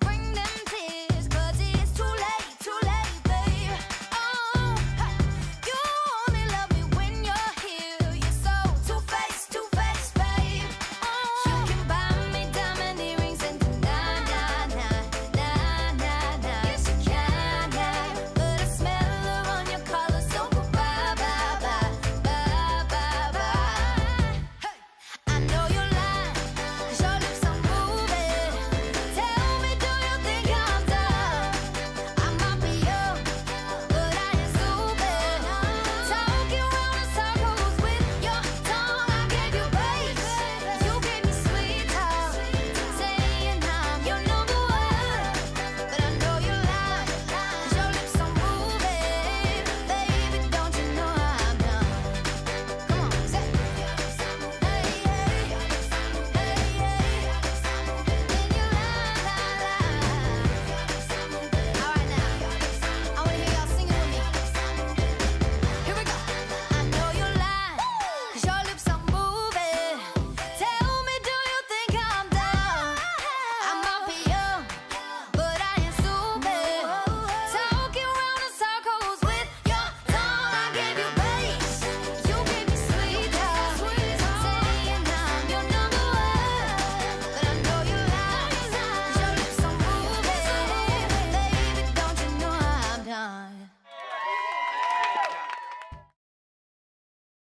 bring me